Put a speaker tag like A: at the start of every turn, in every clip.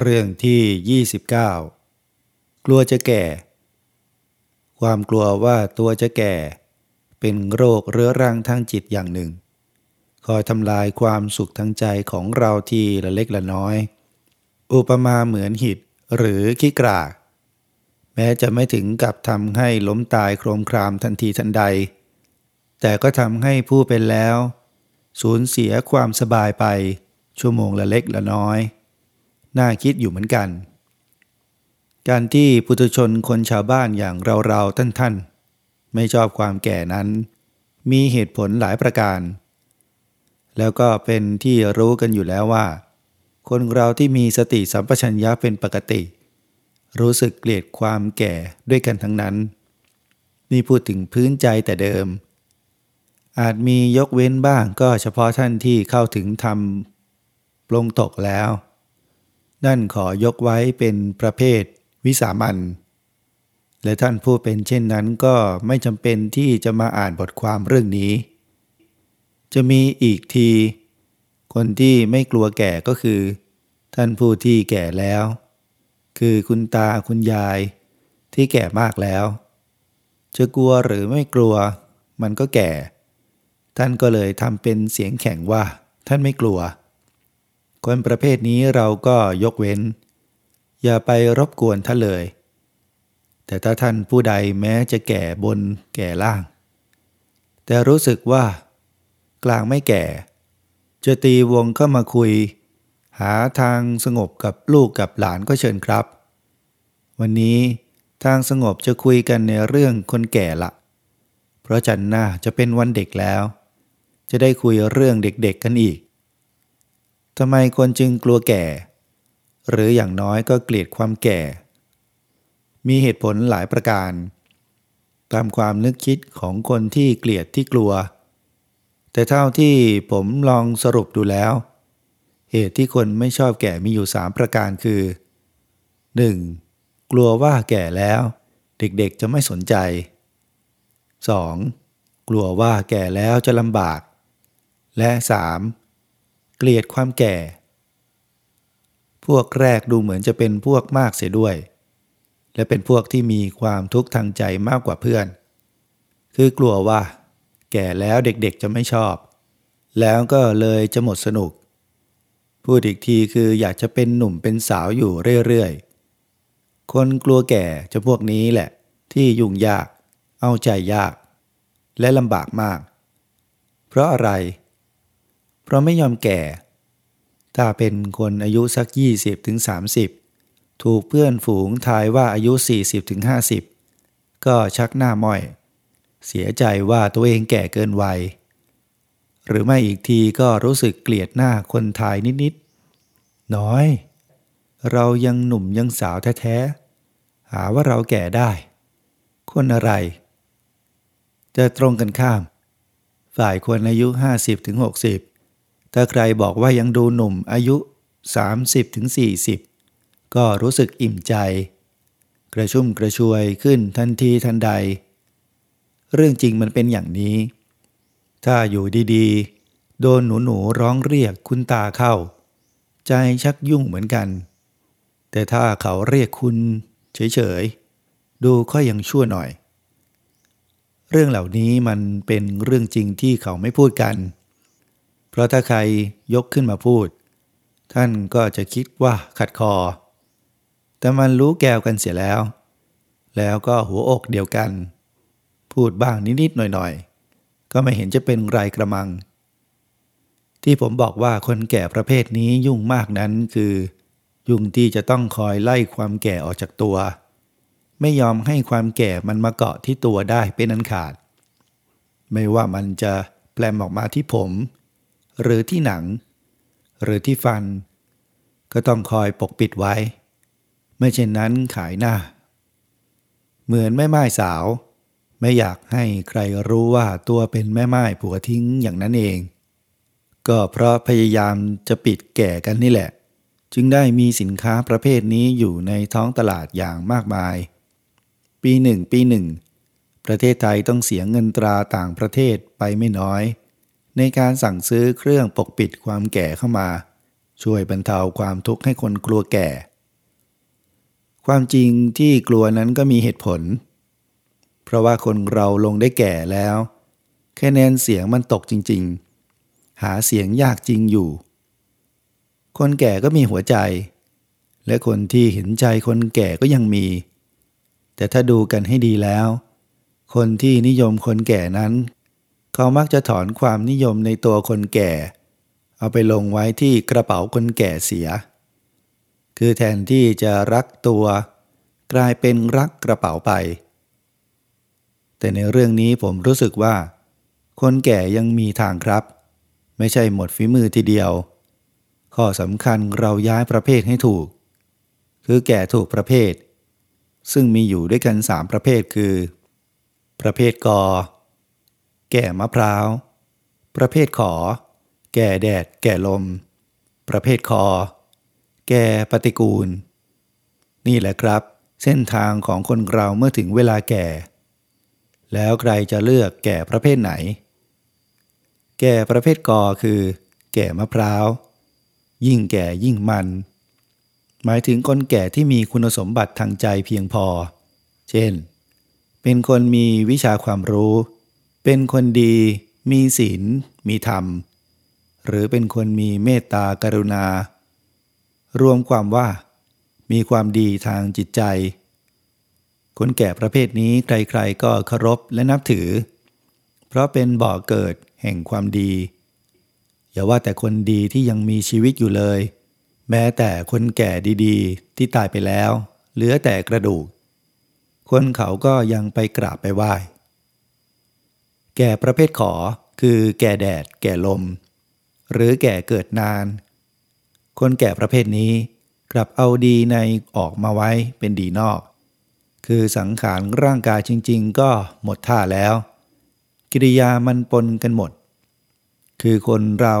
A: เรื่องที่ 29 กลัวจะแก่ ความกลัวว่าตัวจะแก่ เป็นโรคเรื้อรังทางจิตอย่างหนึ่ง คอยทำลายความสุขทางใจของเราทีละเล็กละน้อย อุปมาเหมือนหิดหรือขี้กรากแม้จะไม่ถึงกับทำให้ล้มตายโครมครามทันทีทันใด แต่ก็ทำให้ผู้เป็นแล้ว สูญเสียความสบายไปชั่วโมงละเล็กละน้อย น่าคิดอยู่เหมือนกัน การที่ปุถุชนคนชาวบ้านอย่างเราๆท่านๆ ไม่ชอบความแก่นั้น มีเหตุผลหลายประการ แล้วก็เป็นที่รู้กันอยู่แล้วว่า คนเราที่มีสติสัมปชัญญะเป็นปกติ รู้สึกเกลียดความแก่ด้วยกันทั้งนั้น นี่พูดถึงพื้นใจแต่เดิมอาจมียกเว้นบ้างก็เฉพาะท่านที่เข้าถึงธรรมปลงตกแล้ว นั่นขอยกไว้เป็นประเภทวิสามันและท่านผู้เป็นเช่นนั้นก็ไม่จำเป็นที่จะมาอ่านบทความเรื่องนี้ จะมีอีกที คนที่ไม่กลัวแก่ก็คือ ท่านผู้ที่แก่แล้ว คือคุณตาคุณยาย ที่แก่มากแล้ว จะกลัวหรือไม่กลัว มันก็แก่ ท่านก็เลยทำเป็นเสียงแข็งว่า ท่านไม่กลัว คนประเภทนี้เราก็ยกเว้น อย่าไปรบกวนท่านเลย แต่ถ้าท่านผู้ใดแม้จะแก่บนแก่ล่าง แต่รู้สึกว่า กลางไม่แก่ จะตีวงก็มาคุย หาทางสงบกับลูกกับหลานก็เชิญครับ วันนี้ทางสงบจะคุยกันในเรื่องคนแก่ละ เพราะจันหน้าจะเป็นวันเด็กแล้ว จะได้คุยเรื่องเด็กๆกันอีก ทำไมคนจึงกลัวแก่ หรืออย่างน้อยก็เกลียดความแก่ มีเหตุผลหลายประการ ตามความนึกคิดของคนที่เกลียดที่กลัว แต่เท่าที่ผมลองสรุปดูแล้ว เหตุที่คนไม่ชอบแก่มีอยู่สามประการคือ 1. กลัวว่าแก่แล้ว เด็กๆจะไม่สนใจ 2. กลัวว่าแก่แล้วจะลำบาก และ 3. เกลียดความแก่ พวกแรกดูเหมือนจะเป็นพวกมากเสียด้วย และเป็นพวกที่มีความทุกข์ทางใจมากกว่าเพื่อน คือกลัวว่า แก่แล้วเด็กๆจะไม่ชอบ แล้วก็เลยจะหมดสนุก พูดอีกทีคืออยากจะเป็นหนุ่มเป็นสาวอยู่เรื่อยๆ คนกลัวแก่จะพวกนี้แหละ ที่ยุ่งยาก เอาใจยาก และลำบากมาก เพราะอะไรเพราะไม่ยอมแก่ ถ้าเป็นคนอายุสัก 20ถึง30 ถูกเพื่อนฝูงทายว่าอายุ40ถึง50 ก็ชักหน้าม้อย เสียใจว่าตัวเองแก่เกินวัย หรือไม่อีกทีก็รู้สึกเกลียดหน้าคนทายนิดๆ น้อย เรายังหนุ่มยังสาวแท้ๆ หาว่าเราแก่ได้ คนอะไร จะตรงกันข้ามฝ่ายคนอายุ 50ถึง60 ถ้าใครบอกว่ายังดูหนุ่มอายุ 30-40 ก็รู้สึกอิ่มใจ กระชุ่มกระชวยขึ้นทันทีทันใด เรื่องจริงมันเป็นอย่างนี้ ถ้าอยู่ดีๆ โดนหนูหนูร้องเรียกคุณตาเข้า ใจชักยุ่งเหมือนกัน แต่ถ้าเขาเรียกคุณเฉยๆ ดูก็ยังชั่วหน่อย เรื่องเหล่านี้มันเป็นเรื่องจริงที่เขาไม่พูดกัน เพราะถ้าใครยกขึ้นมาพูด ท่านก็จะคิดว่าขัดคอ แต่มันรู้แก้วกันเสียแล้ว แล้วก็หัวอกเดียวกัน พูดบ้างนิดๆหน่อยๆ ก็ไม่เห็นจะเป็นไรกระมัง ที่ผมบอกว่าคนแก่ประเภทนี้ยุ่งมากนั้นคือ ยุ่งที่จะต้องคอยไล่ความแก่ออกจากตัว ไม่ยอมให้ความแก่มันมาเกาะที่ตัวได้เป็นอันขาด ไม่ว่ามันจะแปลมออกมาที่ผม หรือที่หนัง หรือที่ฟัน ก็ต้องคอยปกปิดไว้ ไม่เช่นนั้นขายหน้า เหมือนแม่ไม้สาว ไม่อยากให้ใครรู้ว่าตัวเป็นแม่ไม้ผัวทิ้งอย่างนั้นเอง ก็เพราะพยายามจะปิดแก่กันนี่แหละ จึงได้มีสินค้าประเภทนี้อยู่ในท้องตลาดอย่างมากมาย ปีหนึ่งปีหนึ่งประเทศไทยต้องเสียเงินตราต่างประเทศไปไม่น้อย ในการสั่งซื้อเครื่องปกปิดความแก่เข้ามา ช่วยบรรเทาความทุกข์ให้คนกลัวแก่ ความจริงที่กลัวนั้นก็มีเหตุผล เพราะว่าคนเราลงได้แก่แล้วคะแนนเสียงมันตกจริง ๆ หาเสียงยากจริงอยู่ คนแก่ก็มีหัวใจ และคนที่เห็นใจคนแก่ก็ยังมี แต่ถ้าดูกันให้ดีแล้ว คนที่นิยมคนแก่นั้น เขามักจะถอนความนิยมในตัวคนแก่ เอาไปลงไว้ที่กระเป๋าคนแก่เสีย คือแทนที่จะรักตัว กลายเป็นรักกระเป๋าไป แต่ในเรื่องนี้ผมรู้สึกว่า คนแก่ยังมีทางครับ ไม่ใช่หมดฝีมือทีเดียว ข้อสำคัญเราย้ายประเภทให้ถูก คือแก่ถูกประเภท ซึ่งมีอยู่ด้วยกันสามประเภทคือ ประเภทกอ แก่มะพร้าว ประเภทขอ แก่แดด แก่ลม ประเภทคอ แก่ปฏิกูล นี่แหละครับ เส้นทางของคนเราเมื่อถึงเวลาแก่ แล้วใครจะเลือกแก่ประเภทไหน แก่ประเภทกอคือ แก่มะพร้าว ยิ่งแก่ยิ่งมัน หมายถึงคนแก่ที่มีคุณสมบัติทางใจเพียงพอ เช่น เป็นคนมีวิชาความรู้ เป็นคนดีมีศีลมีธรรม หรือเป็นคนมีเมตตากรุณา รวมความว่า มีความดีทางจิตใจ คนแก่ประเภทนี้ใครๆก็เคารพและนับถือ เพราะเป็นบ่อเกิดแห่งความดี อย่าว่าแต่คนดีที่ยังมีชีวิตอยู่เลย แม้แต่คนแก่ดีๆ ที่ตายไปแล้ว เหลือแต่กระดูก คนเขาก็ยังไปกราบไปไหว้ แก่ประเภทขอคือแก่แดด แก่ลม หรือแก่เกิดนาน คนแก่ประเภทนี้กลับเอาดีในออกมาไว้เป็นดีนอก คือสังขารร่างกายจริง ๆ ก็หมดท่าแล้ว กิริยามันปนกันหมด คือคนเรา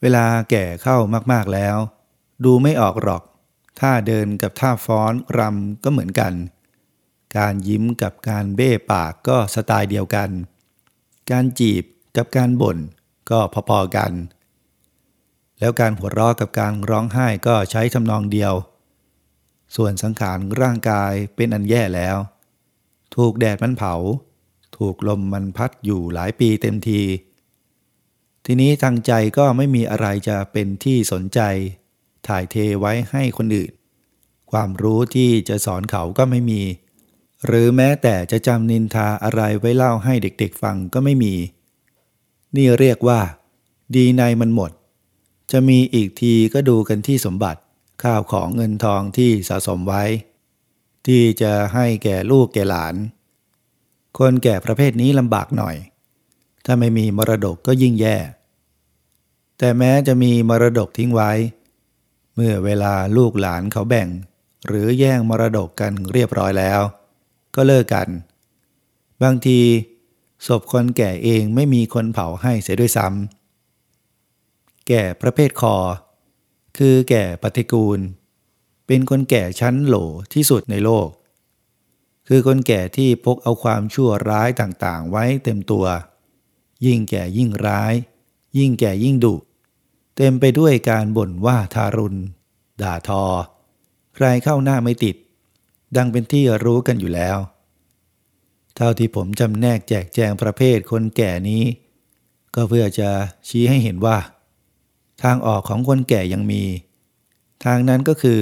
A: เวลาแก่เข้ามากๆแล้ว ดูไม่ออกหรอก ท่าเดินกับท่าฟ้อนรำก็เหมือนกัน การยิ้มกับการเบ้ปากก็สไตล์เดียวกัน การจีบกับการบ่นก็พอๆกัน แล้วการหัวเราะกับการร้องไห้ก็ใช้ทำนองเดียว ส่วนสังขารร่างกายเป็นอันแย่แล้ว ถูกแดดมันเผา ถูกลมมันพัดอยู่หลายปีเต็มที ทีนี้ทางใจก็ไม่มีอะไรจะเป็นที่สนใจ ถ่ายเทไว้ให้คนอื่น ความรู้ที่จะสอนเขาก็ไม่มี หรือแม้แต่จะจำนินทาอะไรไว้เล่าให้เด็กๆฟังก็ไม่มี นี่เรียกว่า ดีในมันหมด จะมีอีกทีก็ดูกันที่สมบัติข้าวของเงินทองที่สะสมไว้ ที่จะให้แก่ลูกแก่หลาน คนแก่ประเภทนี้ลำบากหน่อย ถ้าไม่มีมรดกก็ยิ่งแย่ แต่แม้จะมีมรดกทิ้งไว้ เมื่อเวลาลูกหลานเขาแบ่ง หรือแย่งมรดกกันเรียบร้อยแล้ว ก็เลิกกัน บางทีศพคนแก่เองไม่มีคนเผาให้เสียด้วยซ้ำแก่ประเภทคอ คือแก่ปฏิกูล เป็นคนแก่ชั้นโหลที่สุดในโลก คือคนแก่ที่พกเอาความชั่วร้ายต่างๆ ไว้เต็มตัว ยิ่งแก่ยิ่งร้าย ยิ่งแก่ยิ่งดุ เต็มไปด้วยการบ่นว่าทารุณ ด่าทอ ใครเข้าหน้าไม่ติด ดังเป็นที่รู้กันอยู่แล้ว เท่าที่ผมจำแนกแจกแจงประเภทคนแก่นี้ ก็เพื่อจะชี้ให้เห็นว่า ทางออกของคนแก่ยังมี ทางนั้นก็คือ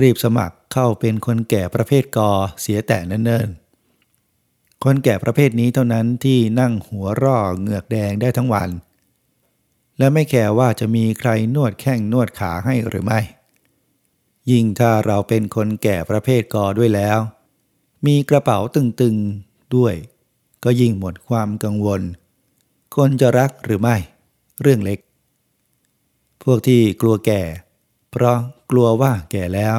A: รีบสมัครเข้าเป็นคนแก่ประเภทกอเสียแต่เนิ่นๆ คนแก่ประเภทนี้เท่านั้นที่นั่งหัวร่อเหงือกแดงได้ทั้งวัน และไม่แคร์ว่าจะมีใครนวดแข้งนวดขาให้หรือไม่ ยิ่งถ้าเราเป็นคนแก่ประเภทกอด้วยแล้ว มีกระเป๋าตึงๆด้วย ก็ยิ่งหมดความกังวล คนจะรักหรือไม่ เรื่องเล็ก พวกที่กลัวแก่ เพราะกลัวว่าแก่แล้ว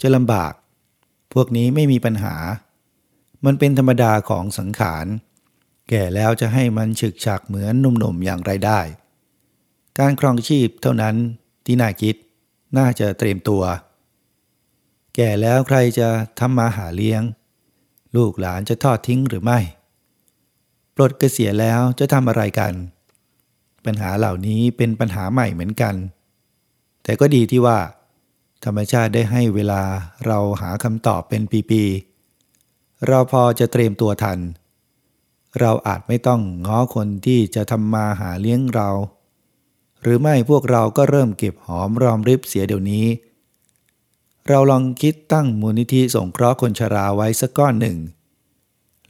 A: จะลำบาก พวกนี้ไม่มีปัญหา มันเป็นธรรมดาของสังขาร แก่แล้วจะให้มันฉึกฉักเหมือนหนุ่มๆอย่างไรได้ การครองชีพเท่านั้นที่น่าคิด น่าจะเตรียมตัว แก่แล้วใครจะทำมาหาเลี้ยง ลูกหลานจะทอดทิ้งหรือไม่ ปลดเกษียณแล้วจะทำอะไรกัน ปัญหาเหล่านี้เป็นปัญหาใหม่เหมือนกัน แต่ก็ดีที่ว่า ธรรมชาติได้ให้เวลาเราหาคำตอบเป็นปีๆเราพอจะเตรียมตัวทัน เราอาจไม่ต้องง้อคนที่จะทำมาหาเลี้ยงเรา หรือไม่พวกเราก็เริ่มเก็บหอมรอมริบเสียเดี๋ยวนี้ เราลองคิดตั้งมูลนิธิสงเคราะห์คนชราไว้สักก้อนหนึ่ง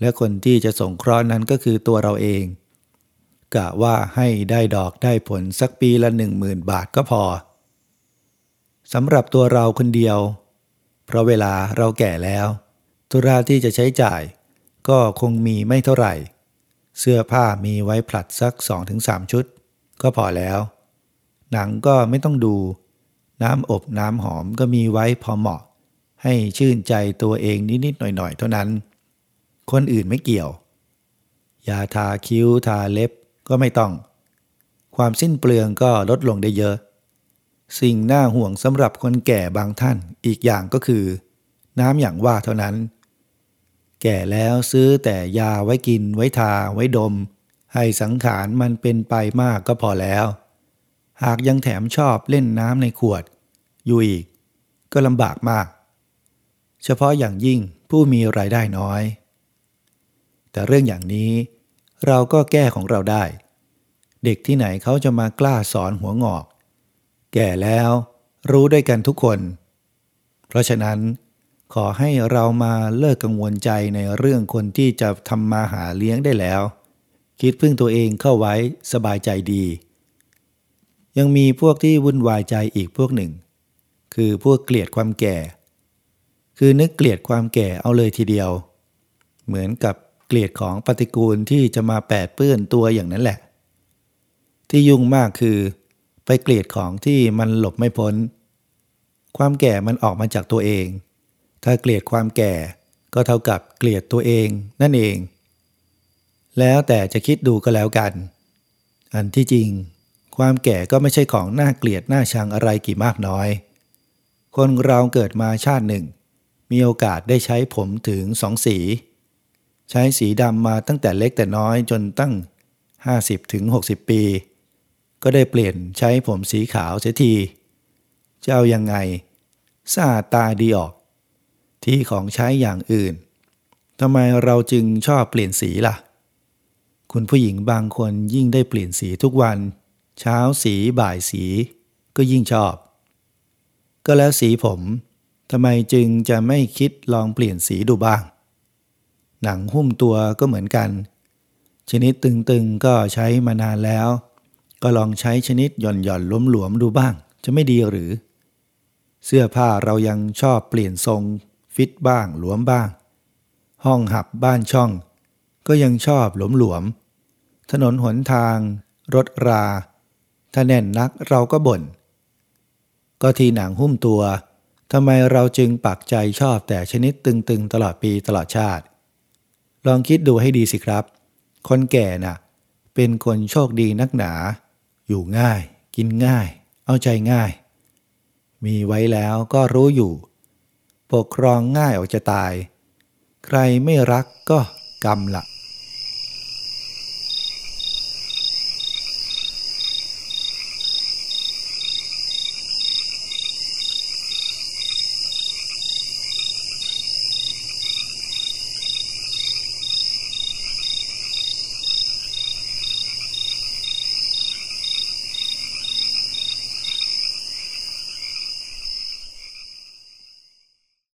A: และคนที่จะสงเคราะห์นั้นก็คือตัวเราเอง กะว่าให้ได้ดอกได้ผลสักปีละหนึ่งหมื่นบาทก็พอสำหรับตัวเราคนเดียว เพราะเวลาเราแก่แล้ว ธุระที่จะใช้จ่าย ก็คงมีไม่เท่าไหร่ เสื้อผ้ามีไว้ผลัดสักสองถึงสามชุด ก็พอแล้ว หนังก็ไม่ต้องดู น้ำอบน้ำหอมก็มีไว้พอเหมาะ ให้ชื่นใจตัวเองนิดๆหน่อยๆ เท่านั้น คนอื่นไม่เกี่ยว ยาทาคิ้วทาเล็บก็ไม่ต้อง ความสิ้นเปลืองก็ลดลงได้เยอะ สิ่งน่าห่วงสำหรับคนแก่บางท่านอีกอย่างก็คือ น้ำอย่างว่าเท่านั้น แก่แล้วซื้อแต่ยาไว้กินไว้ทาไว้ดม ให้สังขารมันเป็นไปมากก็พอแล้ว หากยังแถมชอบเล่นน้ำในขวด อยู่อีก ก็ลำบากมาก เฉพาะอย่างยิ่งผู้มีรายได้น้อย แต่เรื่องอย่างนี้เราก็แก้ของเราได้ เด็กที่ไหนเขาจะมากล้าสอนหัวงอก แก่แล้วรู้ด้วยกันทุกคน เพราะฉะนั้นขอให้เรามาเลิกกังวลใจในเรื่องคนที่จะทำมาหาเลี้ยงได้แล้ว คิดพึ่งตัวเองเข้าไว้สบายใจดี ยังมีพวกที่วุ่นวายใจอีกพวกหนึ่ง คือพวกเกลียดความแก่ คือนึกเกลียดความแก่เอาเลยทีเดียว เหมือนกับเกลียดของปฏิกูลที่จะมาแปดเปื้อนตัวอย่างนั้นแหละ ที่ยุ่งมากคือ ไปเกลียดของที่มันหลบไม่พ้น ความแก่มันออกมาจากตัวเอง ถ้าเกลียดความแก่ก็เท่ากับเกลียดตัวเองนั่นเอง แล้วแต่จะคิดดูก็แล้วกัน อันที่จริง ความแก่ก็ไม่ใช่ของน่าเกลียดน่าชังอะไรกี่มากน้อย คนเราเกิดมาชาติหนึ่ง มีโอกาสได้ใช้ผมถึงสองสี ใช้สีดำมาตั้งแต่เล็กแต่น้อยจนตั้ง 50ถึงปี ก็ได้เปลี่ยนใช้ผมสีขาวเสียทีจะเอายังไงซาตาดีออก ที่ของใช้อย่างอื่นทำไมเราจึงชอบเปลี่ยนสีล่ะ คุณผู้หญิงบางคนยิ่งได้เปลี่ยนสีทุกวัน เช้าสีบ่ายสีก็ยิ่งชอบ ก็แล้วสีผมทำไมจึงจะไม่คิดลองเปลี่ยนสีดูบ้าง หนังหุ้มตัวก็เหมือนกัน ชนิดตึงๆก็ใช้มานานแล้ว ก็ลองใช้ชนิดหย่อนหย่อนล้มหลวมดูบ้าง จะไม่ดีหรือ เสื้อผ้าเรายังชอบเปลี่ยนทรง ฟิตบ้างหลวมบ้าง ห้องหับบ้านช่อง ก็ยังชอบหลวมหลวมถนนหนทาง รถรา ถ้าแน่นนักเราก็บ่น ก็ทีหนังหุ้มตัวทำไมเราจึงปักใจชอบแต่ชนิดตึงๆ ตลอดปีตลอดชาติ ลองคิดดูให้ดีสิครับ คนแก่น่ะ เป็นคนโชคดีนักหนา อยู่ง่าย กินง่าย เอาใจง่าย มีไว้แล้วก็รู้อยู่ ปกครองง่ายออกจะตาย ใครไม่รักก็กรรมละ